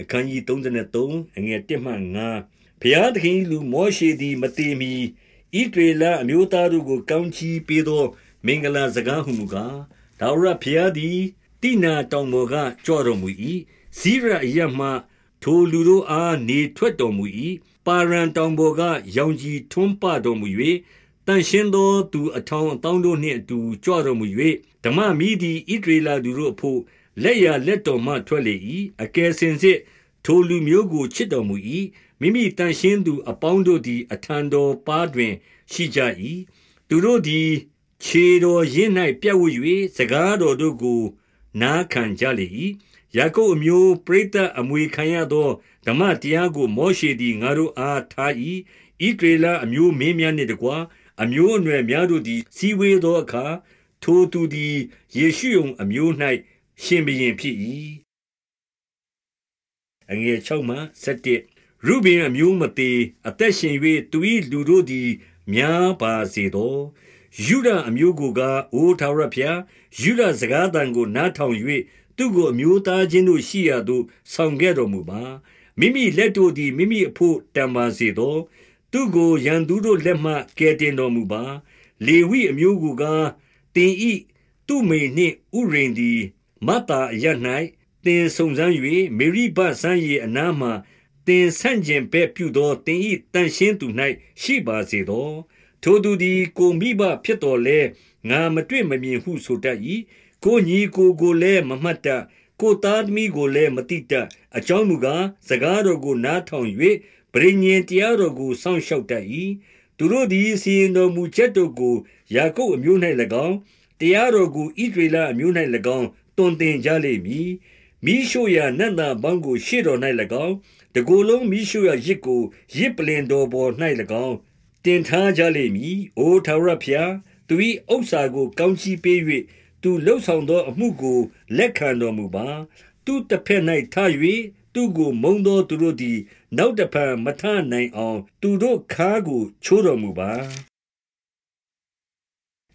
အခန်းကြီး33အငယ်1မှ5ဘုရားသခင်လူမောရှေသည်မတည်မီဣဒေလအမျိုးသားတို့ကိုကောင်းချီးပေးသော မင်္ဂလာစကားဟုမူကားဒါဝရဘုရားသည်တိနာတောင်ပေါ်ကကြွတော်မူ၏ဇိရအရမှထိုလူတို့အားနေထွက်တော်မူ၏ပါရန်တောင်ပေါ်ကရောင်ကြီးထွန်းပတော်မူ၍တန်ရှင်းသောသူအထောင်အသောတို့နှင့်အတူကြွတော်မူ၍ဓမ္မမီးသည်ဣဒေလသူတို့အဖို့ လက်ရလက်တော်မှထွက်လေ၏အကယ်စင်စစ်ထိုလူမျိုးကိုချစ်တော်မူ၏မိမိတန်ရှင်းသူအပေါင်းတို့သည် အထံတော်ပါတွင် ရှိကြ၏သူတို့သည်ခြေတော်ရင်း၌ပြတ်ဝ၍စကားတော်တို့ကို နားခံကြလေ၏ယာကုပ်အမျိုးပရိသတ်အမွေခံရသောဓမ္မတရားကို မောရှေသည်ငါတို့အားထား၏ဣဒေလအမျိုးမင်းများနှင့်တကွအမျိုးအနွယ်များတို့သည်စီဝေသောအခါထိုသူသည်ယေရှုယုံအမျိုး၌ ရှင်ဘရင်ဖြစ်၏အငယ်6မှ7ရုဘင်အမျိုးမသေးအသက်ရှင်၍သူ၏လူတို့သည်များပါစေသောယုဒအမျိုးကိုကအိုထာဝရဖျားယုဒစကားတန်ကိုနားထောင်၍သူကိုအမျိုးသားချင်းတို့ရှိရာသို့ဆောင်ခဲ့တော်မူပါမိမိလက်တို့သည်မိမိအဖို့တံပါစေသောသူကိုရန်သူတို့လက်မှကယ်တင်တော်မူပါ လေဝိအမျိုးကိုကတင်ဤသူမိနှင့်ဥရင်သည် မတ်တာရ၌တင်ဆုံစမ်း၍မေရိဘဆန်းရီအနားမှတင်ဆန့်ကျင်ဘက်ပြုသောတင်ဤတန်ရှင်းသူ၌ရှိပါစေသောထိုသူသည်ကိုမိဘဖြစ်တော်လဲငါမတွေ့မမြင်ဟုဆိုတတ်၏ကိုညီကိုကိုလည်းမမှတ်တတ်ကိုသားသမီးကိုလည်းမတိတတ်အကြောင်းမူကားစကားတော်ကိုနားထောင်၍ပရိညင်တရားတော်ကိုစောင့်ရှောက်တတ်၏သူတို့သည်စီရင်တော်မူချက်တို့ကိုယာကုပ်အမျိုး၌၎င်းတရားတော်ကိုဣဒရေလအမျိုး၌၎င်း တွင်တင်ကြလိမ့်မည်မိရှုရာနတ်သားဘောင်းကို ရှေ့တော်၌၎င်းတကိုယ်လုံးမိရှုရာရစ်ကိုရစ်ပလင်တော်ပေါ်၌၎င်းတင်ထားကြလိမ့်မည်။အိုထာဝရဘုရားသူ၏ဥစ္စာကို ကောင်းချီးပေး၍သူလှုပ်ဆောင်သောအမှုကိုလက်ခံတော်မူပါ။သူတစ်ဖက်၌ထား၍သူကိုမုံသောသူတို့သည် နောက်တဖန်မထနိုင်အောင် သူတို့ခါကို ချိုးတော်မူပါ။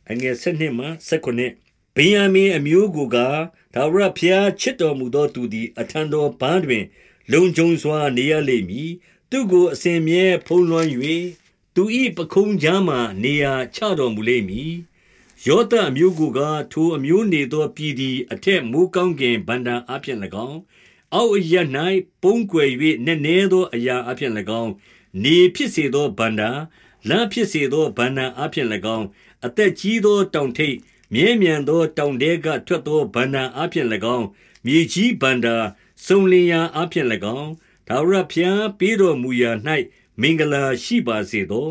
အငယ်7မှ19 ဗိယံမင်အမျိုးကိုကဒါဝရဖျားချစ်တော်မူသောသူသည် အထံတော်ဘန်းတွင် လုံခြုံစွာ နေရလိမ့်မည်။သူကို အစဉ်မြဲဖုံးလွှမ်း၍သူ၏ပခုံးကြားမှနေရာချတော်မူလိမ့်မည်။ယောသအမျိုးကိုကထိုအမျိုးနေသော ပြည်သည် အထက်မိုးကောင်းကင်ဗန္တံအဖြစ်၎င်း အောက်အရ၌ပုံကွယ်၍နည်းနည်းသော အရာအဖြစ်၎င်း နေဖြစ်စေသောဗန္ဒာလမ်းဖြစ်စေသောဗန္ဒာအဖြစ်၎င်း အသက်ကြီးသော တောင်ထိပ် မြဲမြံသောတောင်တဲကထွက်သောဗန္ဒာအဖြစ်၎င်းမြေကြီးဗန္ဒာစုံလင်ရာအဖြစ်၎င်းဒါဝရဖျားပေးတော်မူရာ၌မင်္ဂလာရှိပါစေသော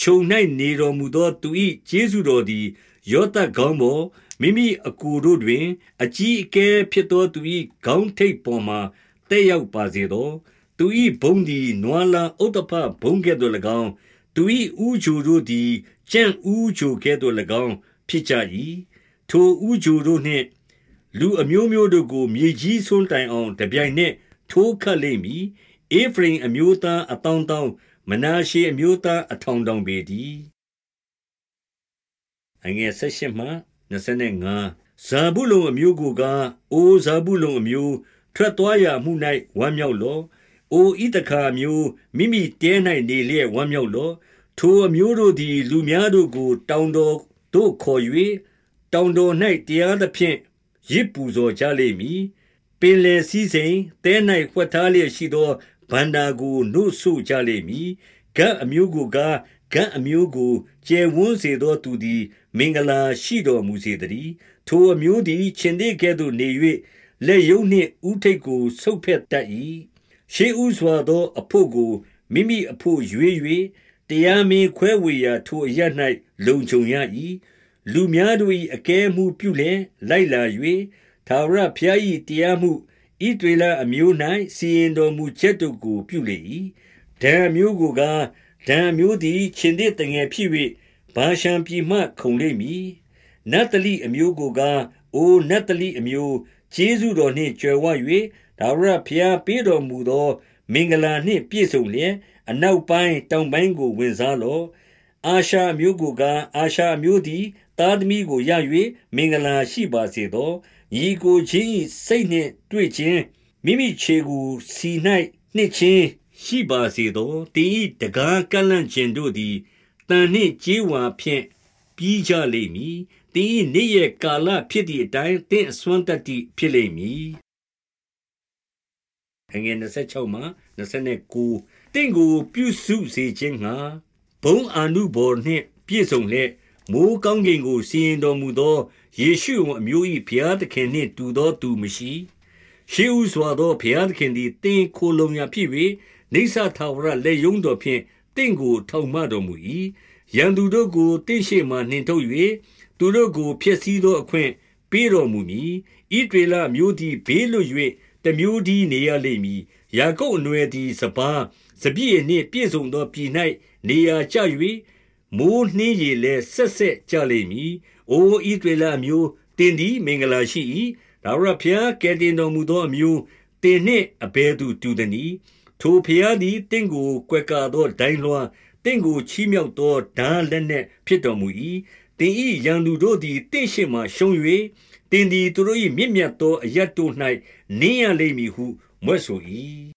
ခြုံ၌နေတော်မူသောသူ၏ကျေးဇူးတော်သည်ယောသကောင်းပေါ်မိမိအကူတို့တွင် အကြီးအကဲဖြစ်သောသူ၏ခေါင်းထိပ်ပေါ်မှတက်ရောက်ပါစေသော သူ၏ဘုံသည်နွားလာဥတ္တဖဘုံကဲ့သို့၎င်းသူ၏ဥချိုတို့သည်ကြံ့ဥချိုကဲ့သို့၎င်း ဖြစ်ကြ၏ထိုဥချိုတို့နှင့် လူအမျိုးမျိုးတို့ကို မြေကြီးဆွန်းတိုင်အောင် တပြိုင်နက်ထိုးခတ်လိမ့်မည်အေဖရင်အမျိုးသားအတောင်းတောင်းမနာရှေအမျိုးသားအထောင်တောင်ပေတည်းအငယ်၁၈မှ25ဇာဘူးလုံအမျိုးကိုကအိုဇာဘူးလုံအမျိုး ထွက်သွားရမှု၌ဝမ်းမြောက်လော့အိုဣတခါမျိုးမိမိတဲ၌နေလျက်ဝမ်းမြောက်လော့ထိုအမျိုးတို့သည် လူများတို့ကို တောင်တော် သို့ခေါ်၍တောင်တော်၌တရားသဖြင့်ရစ်ပူဇော်ကြလိမ့်မည်ပင်လေစည်းစိမ်တဲ၌ဖွက်ထားလျက်ရှိသောဗန္တာကိုနှုတ်ဆုကြလိမ့်မည်ဂတ်အမျိုးကိုကားဂတ်အမျိုးကိုကျယ်ဝန်းစေသောသူသည် မင်္ဂလာရှိတော်မူစေတည်းထိုအမျိုးသည်ရှင်သေးကဲ့သို့နေ၍လက်ယုံနှင့်ဥထိတ်ကိုဆုပ်ဖက်တတ်၏ရှေးဥစွာသောအဖို့ကိုမိမိအဖို့ရွေး၍ တရားမင်းခွဲဝေရာထိုအရ၌လုံခြုံရ၏လူများတို့၏အကဲမှုပြုလျင်လိုက်လာ၍သာဝရဖျား၏တရားမှုဣတွေလအမျိုး၌စီရင်တော်မူချက်တို့ကိုပြုလေ၏ဒံမျိုးကိုကဒံမျိုးသည်ရှင်သည်တငယ်ဖြစ်၍ဘာရှံပြည်မှခုံလိမ့်မည်နတ်တလိအမျိုးကိုကအိုနတ်တလိအမျိုးကျေးဇူးတော်နှင့်ကြွယ်ဝ၍ဒါဝရဖျားပေးတော်မူသော မင်္ဂလာနှင့်ပြည့်စုံလျက်အနောက်ပိုင်းတောင်ပိုင်းကိုဝင်စားလော့အာရှာမျိုးကိုကအာရှာမျိုးသည်သားသမီးကိုရ၍မင်္ဂလာရှိပါစေသောညီကိုချင်းစိတ်နှင့်တွေ့ခြင်းမိမိခြေကိုစီ၌နှစ်ချင်းရှိပါစေသောတင်းဤတကားကန့်လန့်ခြင်းတို့သည်တန်နှင့်ကြေးဝါဖြင့်ပြီးကြလိမ့်မည်တင်းဤနေ့ရက်ကာလဖြစ်သည့်အတိုင်းတင့်အစွမ်းတတ္တိဖြစ်လိမ့်မည်အ ငယ်26မှ29တင့်ကိုပြုစုစေခြင်းငှာဘုံအာနုဘော်နှင့်ပြည့်စုံလျက်မိုးကောင်းကင်ကိုစီရင်တော်မူသောယေရှုအမျိုး၏ဘုရားသခင်နှင့်တူသောသူမရှိရှေးဥစွာသောဘုရားသခင်သည်တင်းခိုလုံရာဖြစ်၍နေဆာထာဝရလက်ယုံတော်ဖြင့်တင့်ကိုထောက်မတော်မူ၏ရန်သူတို့ကိုတင့်ရှိမှနှင်ထုတ်၍သူတို့ကိုဖျက်ဆီးသောအခွင့်ပေးတော်မူမည်ဣဒေလမျိုးသည်ဘေးလွတ်၍ တမျိုးဒီနေရလိမ့်မည်ယာကုပ်အနွယ်သည်စပားစပြည့်နှင့်ပြည့်စုံသောပြည်၌နေရာကျ၍မိုးနှင်းရည်လည်းဆက်ဆက်ကြလိမ့်မည်။အိုဣသရေလအမျိုးတင်သည်မင်္ဂလာရှိ၏။ဒါဝရဖျားကဲတင်တော်မူသောအမျိုးတင်နှင့်အဘဲသူတူသည်။ထိုဖျားသည်တင့်ကိုကွယ်ကာသောဒိုင်းလွှားတင့်ကိုချီးမြှောက်သောဓာလက်နှင့်ဖြစ်တော်မူ၏။တင်ဤရန်သူတို့သည်တင့်ရှိမှရှုံး၍ တင်သည်သူတို့၏မြင့်မြတ်သောအရတ်တို့၌နင်းရလိမ့်မည်ဟုမွဲ့ဆို၏